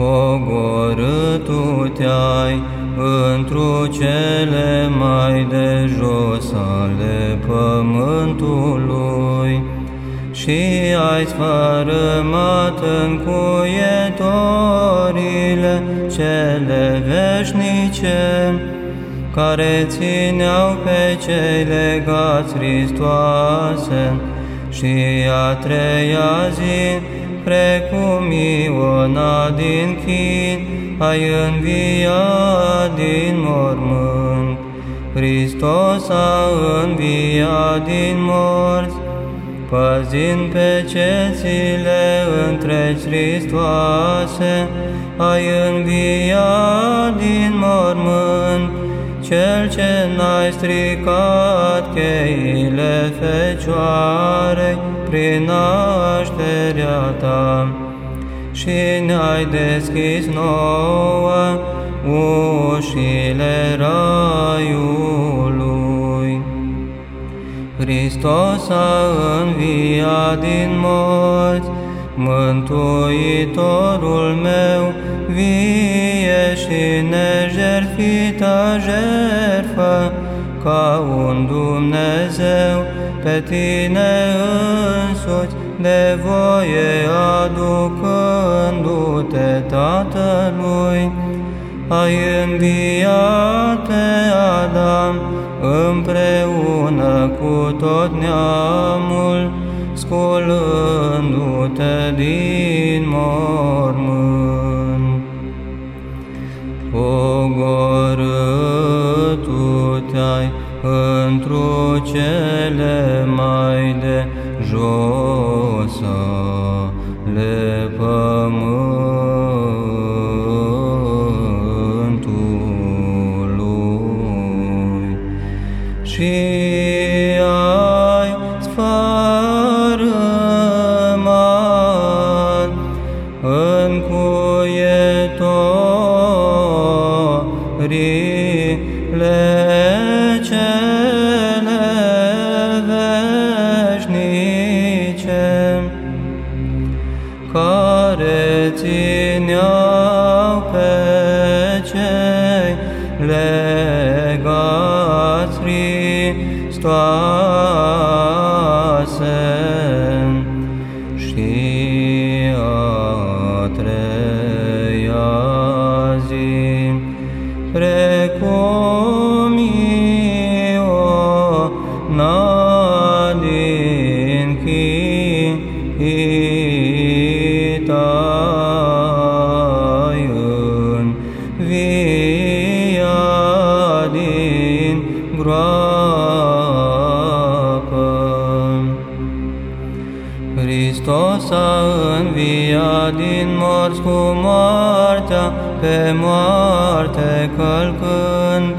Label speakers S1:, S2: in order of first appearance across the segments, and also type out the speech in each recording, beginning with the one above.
S1: Pogorâtu te-ai întru cele mai de jos ale pământului și ai sfărâmat în cuietorile cele veșnice, care țineau pe cei legați Hristoase și a treia zi, precum Iona din chin, ai înviat din mormânt. Hristos a înviat din morți, păzind pe cețile întregi Hristoase, ai înviat din mormânt, cel ce n-ai stricat cheile Fecioarei prin nașterea ta și ne-ai deschis nouă ușile raiului. Hristos a înviat din morți, Mântuitorul meu, vie și nejerfită jertfă, ca un Dumnezeu, pe tine însuți, de voie aducându-te Tatălui, ai înviat pe Adam împreună cu tot neamul, sculându-te din mormânt. Pogorâtu te-ai întru cele mai de jos ale pământului. Și ai sfărâmat în cuietorile care țineau pe cei legați Hristoase învia din groapă. Hristos a înviat din morți cu moartea, pe moarte călcând,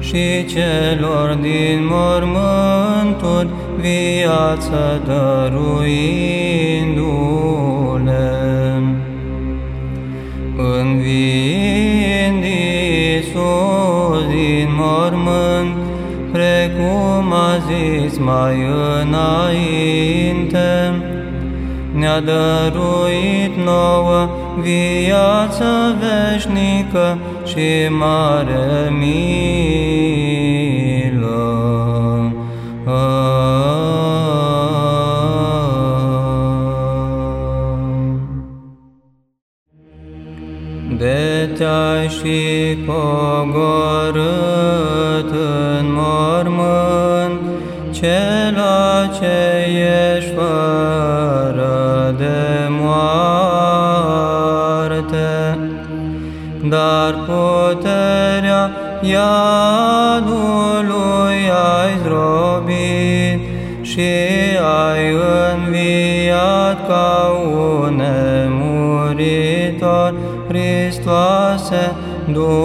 S1: și celor din mormânturi viață dăruindu-le. Înviind Iisus din mormânt, precum a zis mai înainte, ne-a dăruit nouă viață veșnică și mare milă. De te-ai și pogorât în mormânt, cela ce ești fără de moarte, dar puterea iadului ai zdrobit și ai înviat ca un nemuritor, Hristoase, Dumnezeule.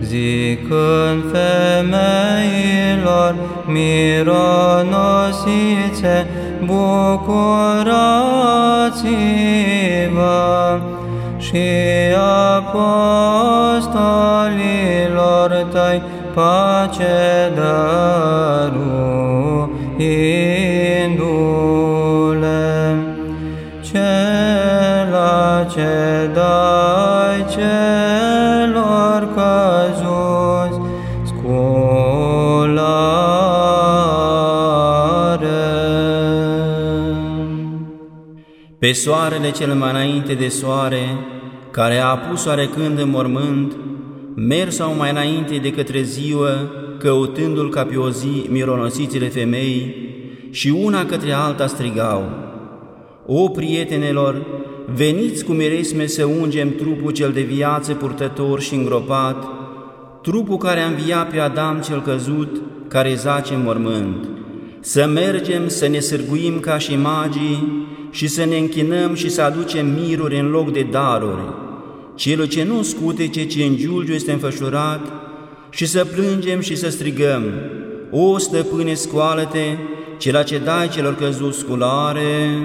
S1: Zicând femeilor mironosițe, bucurați-vă și apostolilor tăi pace dăruindu ce dai celor căzuți, sculare.
S2: Pe soarele cel mai înainte de soare, care a apus oarecând în mormânt, mers sau mai înainte de către ziua, căutându-l ca pe o zi mironosițile femei, și una către alta strigau, O prietenelor, veniți cu miresme să ungem trupul cel de viață purtător și îngropat, trupul care a înviat pe Adam cel căzut, care zace în mormânt, să mergem să ne sârguim ca și magii și să ne închinăm și să aducem miruri în loc de daruri, celul ce nu scutece, ci în giulgiu este înfășurat, și să plângem și să strigăm, O stăpâne, scoală-te, cela ce dai celor căzuți sculare,